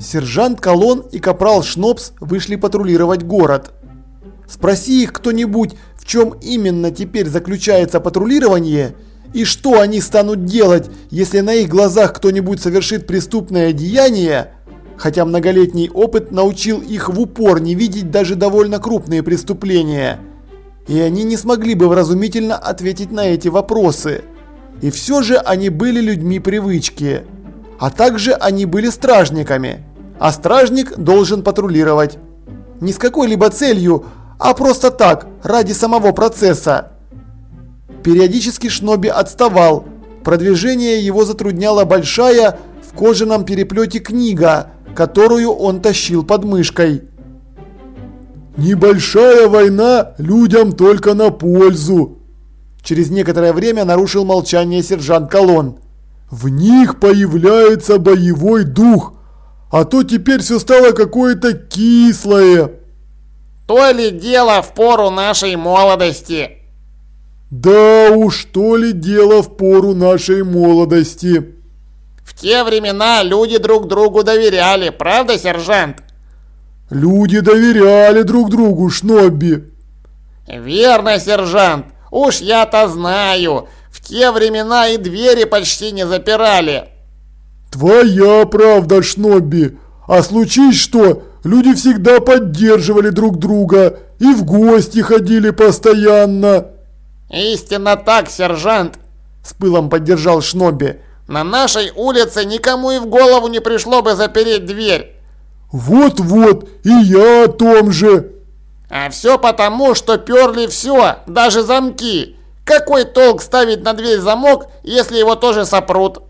Сержант Колон и капрал Шнопс вышли патрулировать город. Спроси их кто-нибудь, в чем именно теперь заключается патрулирование, и что они станут делать, если на их глазах кто-нибудь совершит преступное деяние, хотя многолетний опыт научил их в упор не видеть даже довольно крупные преступления. И они не смогли бы вразумительно ответить на эти вопросы. И все же они были людьми привычки. А также они были стражниками. А стражник должен патрулировать. Не с какой-либо целью, а просто так, ради самого процесса. Периодически Шноби отставал. Продвижение его затрудняла большая в кожаном переплете книга, которую он тащил под мышкой. «Небольшая война людям только на пользу!» Через некоторое время нарушил молчание сержант Колон. «В них появляется боевой дух, а то теперь все стало какое-то кислое!» То ли дело в пору нашей молодости. Да уж, то ли дело в пору нашей молодости. В те времена люди друг другу доверяли, правда, сержант? Люди доверяли друг другу, Шнобби. Верно, сержант. Уж я-то знаю. В те времена и двери почти не запирали. Твоя правда, Шнобби. А случись что, люди всегда поддерживали друг друга и в гости ходили постоянно. Истинно так, сержант, с пылом поддержал Шнобби. На нашей улице никому и в голову не пришло бы запереть дверь. Вот-вот, и я о том же. А все потому, что перли все, даже замки. Какой толк ставить на дверь замок, если его тоже сопрут?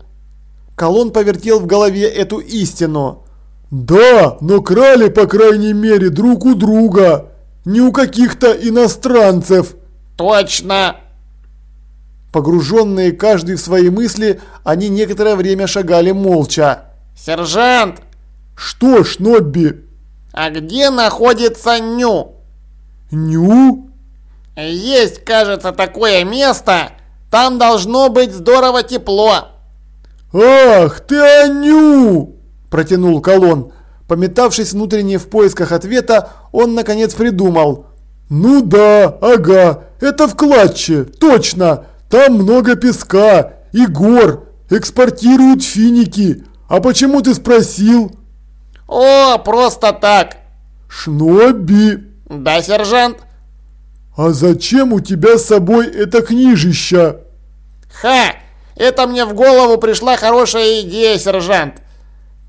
Колон повертел в голове эту истину. Да, но крали, по крайней мере, друг у друга. Не у каких-то иностранцев. Точно. Погруженные каждый в свои мысли, они некоторое время шагали молча. Сержант! Что, Шнобби? А где находится Ню? Ню? Есть, кажется, такое место. Там должно быть здорово тепло. Ах, ты Аню! протянул Колон. Пометавшись внутренне в поисках ответа, он наконец придумал. «Ну да, ага, это в Клатче, точно! Там много песка и гор, экспортируют финики. А почему ты спросил?» «О, просто так!» «Шноби!» «Да, сержант?» «А зачем у тебя с собой это книжища?» «Ха! Это мне в голову пришла хорошая идея, сержант!»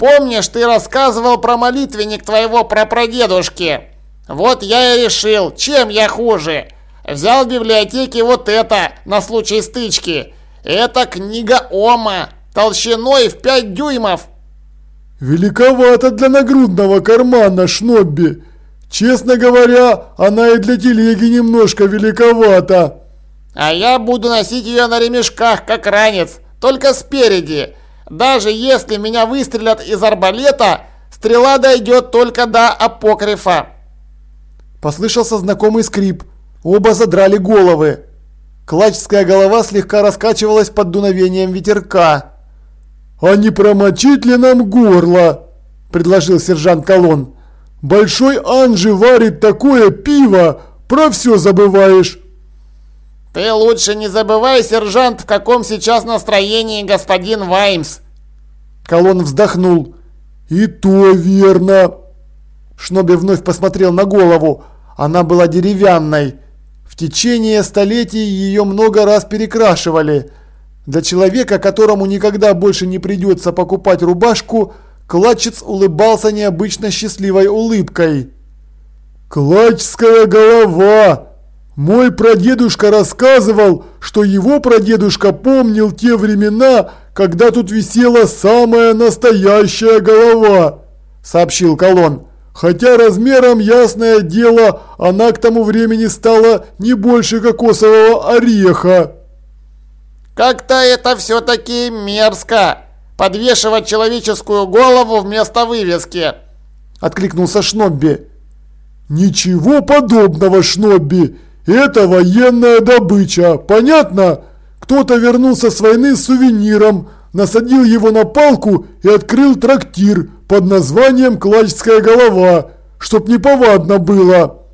Помнишь, ты рассказывал про молитвенник твоего прапрадедушки? Вот я и решил, чем я хуже. Взял в библиотеке вот это, на случай стычки. Это книга Ома, толщиной в 5 дюймов. Великовато для нагрудного кармана, Шнобби. Честно говоря, она и для телеги немножко великовата. А я буду носить ее на ремешках, как ранец, только спереди. Даже если меня выстрелят из арбалета, стрела дойдет только до апокрифа. Послышался знакомый скрип. Оба задрали головы. Клачская голова слегка раскачивалась под дуновением ветерка. «А не промочить ли нам горло?» – предложил сержант Колон. «Большой Анжи варит такое пиво, про все забываешь». «Ты лучше не забывай, сержант, в каком сейчас настроении господин Ваймс!» Колон вздохнул. «И то верно!» Шноби вновь посмотрел на голову. Она была деревянной. Течение столетий ее много раз перекрашивали. Для человека, которому никогда больше не придется покупать рубашку, Клатчец улыбался необычно счастливой улыбкой. «Клатчская голова!» Мой прадедушка рассказывал, что его прадедушка помнил те времена, когда тут висела самая настоящая голова, сообщил Колон. Хотя размером, ясное дело, она к тому времени стала не больше кокосового ореха. Как-то это все-таки мерзко, подвешивать человеческую голову вместо вывески, откликнулся Шнобби. Ничего подобного, Шнобби. Это военная добыча, понятно? Кто-то вернулся с войны с сувениром, насадил его на палку и открыл трактир под названием «Клачская голова», чтоб неповадно было.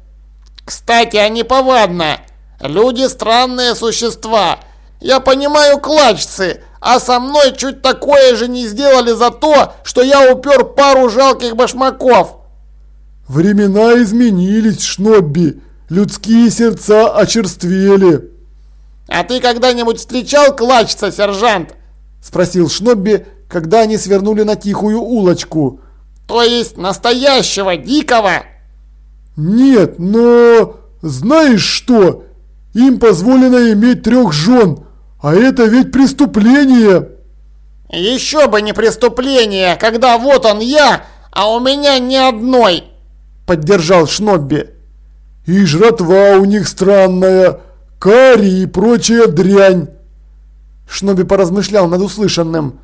Кстати, а неповадно. Люди странные существа. Я понимаю клачцы, а со мной чуть такое же не сделали за то, что я упер пару жалких башмаков. Времена изменились, Шнобби. Людские сердца очерствели. А ты когда-нибудь встречал клачца, сержант? Спросил Шнобби, когда они свернули на тихую улочку. То есть настоящего, дикого? Нет, но... Знаешь что? Им позволено иметь трех жен, а это ведь преступление. Еще бы не преступление, когда вот он я, а у меня ни одной. Поддержал Шнобби. И жратва у них странная, карри и прочая дрянь. Шноби поразмышлял над услышанным.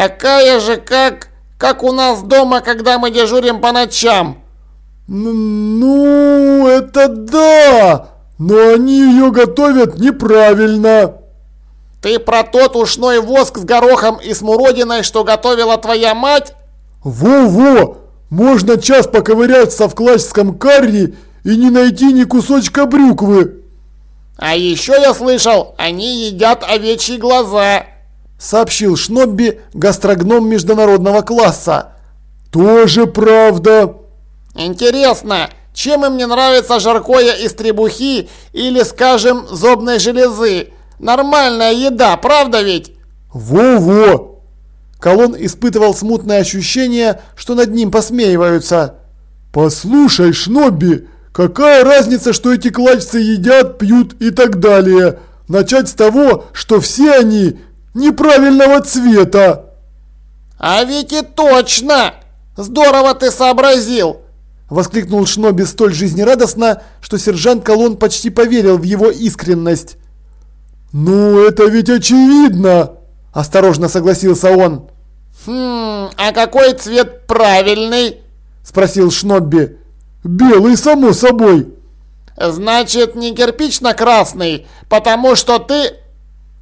Такая же, как... как у нас дома, когда мы дежурим по ночам. Ну, это да, но они ее готовят неправильно. Ты про тот ушной воск с горохом и смородиной, что готовила твоя мать? Во-во, можно час поковыряться в классическом карри и не найти ни кусочка брюквы. А еще я слышал, они едят овечьи глаза. Сообщил Шнобби, гастрогном международного класса. Тоже правда. Интересно, чем им не нравится жаркое из требухи или, скажем, зобной железы? Нормальная еда, правда ведь? Во-во! Колон испытывал смутное ощущение, что над ним посмеиваются. «Послушай, Шнобби, какая разница, что эти клачцы едят, пьют и так далее? Начать с того, что все они неправильного цвета!» «А ведь и точно! Здорово ты сообразил!» Воскликнул Шноби столь жизнерадостно, что сержант Колон почти поверил в его искренность. «Ну, это ведь очевидно!» – осторожно согласился он. «Хм, а какой цвет правильный?» – спросил Шнобби. «Белый, само собой». «Значит, не кирпично-красный, потому что ты...»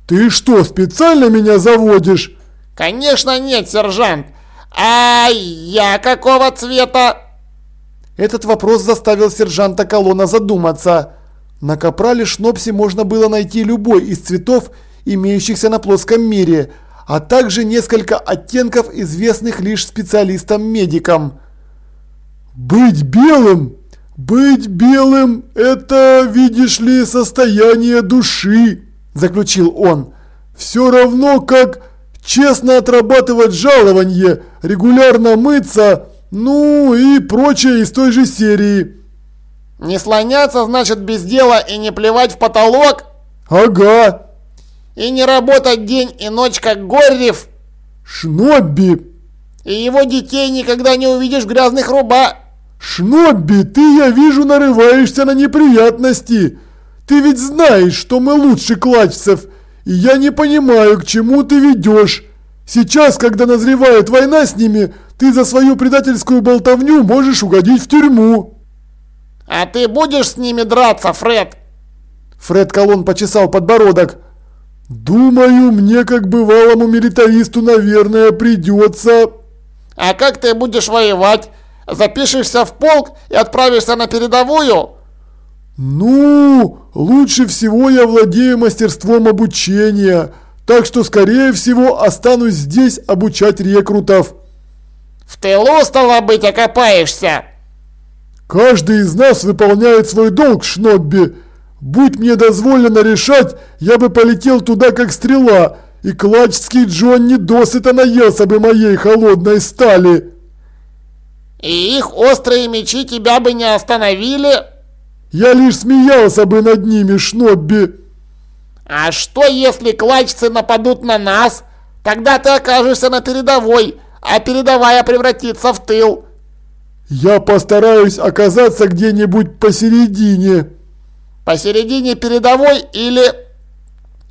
«Ты что, специально меня заводишь?» «Конечно нет, сержант. А я какого цвета?» Этот вопрос заставил сержанта Колона задуматься. На капрале Шнопсе можно было найти любой из цветов, имеющихся на плоском мире, а также несколько оттенков, известных лишь специалистам-медикам. «Быть белым? Быть белым – это, видишь ли, состояние души», – заключил он. «Все равно, как честно отрабатывать жалование, регулярно мыться, ну и прочее из той же серии». Не слоняться, значит, без дела и не плевать в потолок? Ага. И не работать день и ночь, как Горрев? Шнобби. И его детей никогда не увидишь в грязных руба. Шнобби, ты, я вижу, нарываешься на неприятности. Ты ведь знаешь, что мы лучше клачцев, и я не понимаю, к чему ты ведешь. Сейчас, когда назревает война с ними, ты за свою предательскую болтовню можешь угодить в тюрьму. «А ты будешь с ними драться, Фред?» Фред Колон почесал подбородок. «Думаю, мне, как бывалому милитаристу, наверное, придется...» «А как ты будешь воевать? Запишешься в полк и отправишься на передовую?» «Ну, лучше всего я владею мастерством обучения, так что, скорее всего, останусь здесь обучать рекрутов». «В тылу, стало быть, окопаешься?» Каждый из нас выполняет свой долг, Шнобби. Будь мне дозволено решать, я бы полетел туда как стрела, и клачский Джон не досыта наелся бы моей холодной стали. И их острые мечи тебя бы не остановили? Я лишь смеялся бы над ними, Шнобби. А что если клачцы нападут на нас? Тогда ты окажешься на передовой, а передовая превратится в тыл. Я постараюсь оказаться где-нибудь посередине. Посередине передовой или...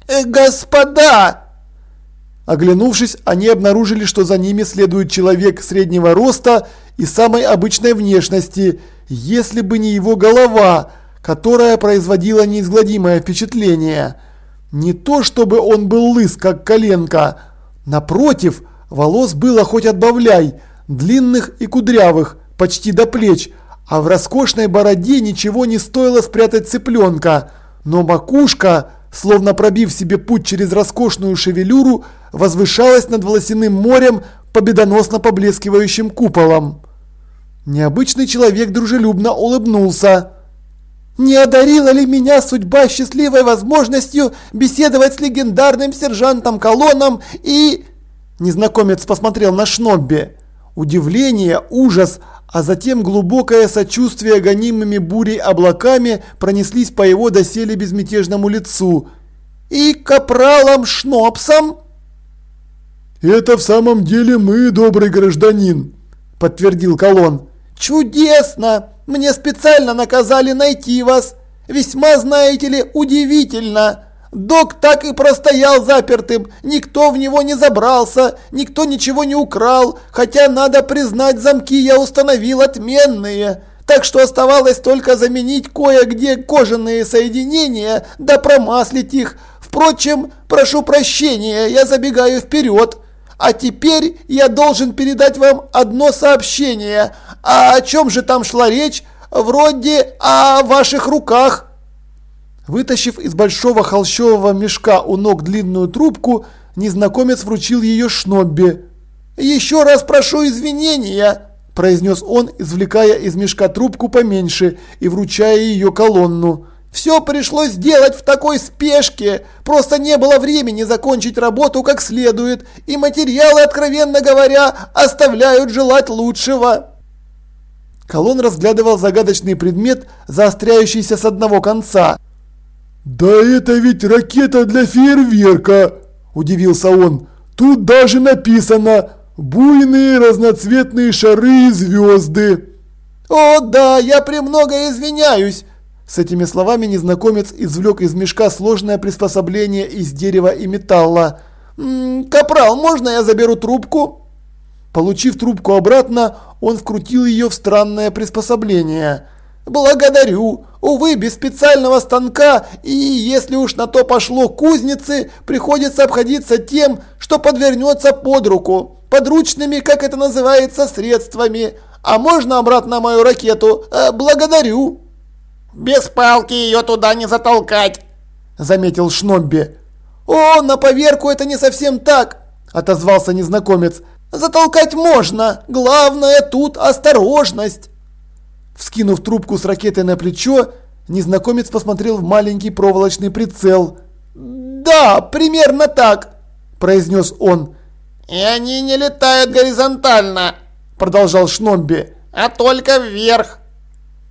Э, господа! Оглянувшись, они обнаружили, что за ними следует человек среднего роста и самой обычной внешности, если бы не его голова, которая производила неизгладимое впечатление. Не то чтобы он был лыс, как коленка. Напротив, волос было хоть отбавляй, длинных и кудрявых, почти до плеч, а в роскошной бороде ничего не стоило спрятать цыпленка. Но макушка, словно пробив себе путь через роскошную шевелюру, возвышалась над волосяным морем, победоносно поблескивающим куполом. Необычный человек дружелюбно улыбнулся. «Не одарила ли меня судьба счастливой возможностью беседовать с легендарным сержантом Колоном и...» Незнакомец посмотрел на Шнобби. Удивление, ужас, а затем глубокое сочувствие гонимыми бурей облаками пронеслись по его доселе безмятежному лицу. «И капралом Шнопсом?» «Это в самом деле мы, добрый гражданин», – подтвердил Колон. «Чудесно! Мне специально наказали найти вас. Весьма, знаете ли, удивительно. Док так и простоял запертым, никто в него не забрался, никто ничего не украл, хотя, надо признать, замки я установил отменные. Так что оставалось только заменить кое-где кожаные соединения, да промаслить их. Впрочем, прошу прощения, я забегаю вперед. А теперь я должен передать вам одно сообщение. А о чем же там шла речь? Вроде о ваших руках. Вытащив из большого холщового мешка у ног длинную трубку, незнакомец вручил ее Шнобби. «Еще раз прошу извинения», – произнес он, извлекая из мешка трубку поменьше и вручая ее колонну. «Все пришлось сделать в такой спешке, просто не было времени закончить работу как следует, и материалы, откровенно говоря, оставляют желать лучшего». Колон разглядывал загадочный предмет, заостряющийся с одного конца. «Да это ведь ракета для фейерверка!» – удивился он. «Тут даже написано «Буйные разноцветные шары и звезды». «О да, я премного извиняюсь!» С этими словами незнакомец извлек из мешка сложное приспособление из дерева и металла. «М -м, «Капрал, можно я заберу трубку?» Получив трубку обратно, он вкрутил ее в странное приспособление – «Благодарю. Увы, без специального станка и, если уж на то пошло кузницы, приходится обходиться тем, что подвернется под руку. Подручными, как это называется, средствами. А можно обратно мою ракету? Э, благодарю». «Без палки ее туда не затолкать», – заметил Шнобби. «О, на поверку это не совсем так», – отозвался незнакомец. «Затолкать можно. Главное тут осторожность». Вскинув трубку с ракетой на плечо, незнакомец посмотрел в маленький проволочный прицел. «Да, примерно так», – произнес он. «И они не летают горизонтально», – продолжал Шномби, – «а только вверх».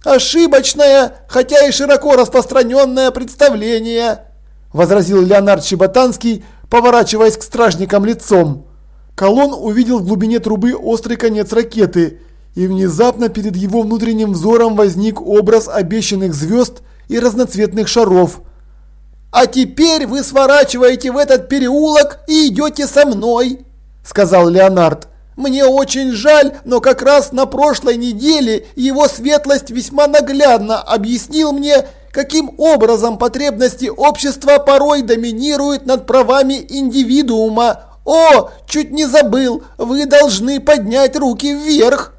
«Ошибочное, хотя и широко распространенное представление», – возразил Леонард Щеботанский, поворачиваясь к стражникам лицом. Колон увидел в глубине трубы острый конец ракеты – и внезапно перед его внутренним взором возник образ обещанных звезд и разноцветных шаров. «А теперь вы сворачиваете в этот переулок и идете со мной», – сказал Леонард. «Мне очень жаль, но как раз на прошлой неделе его светлость весьма наглядно объяснил мне, каким образом потребности общества порой доминируют над правами индивидуума. О, чуть не забыл, вы должны поднять руки вверх!»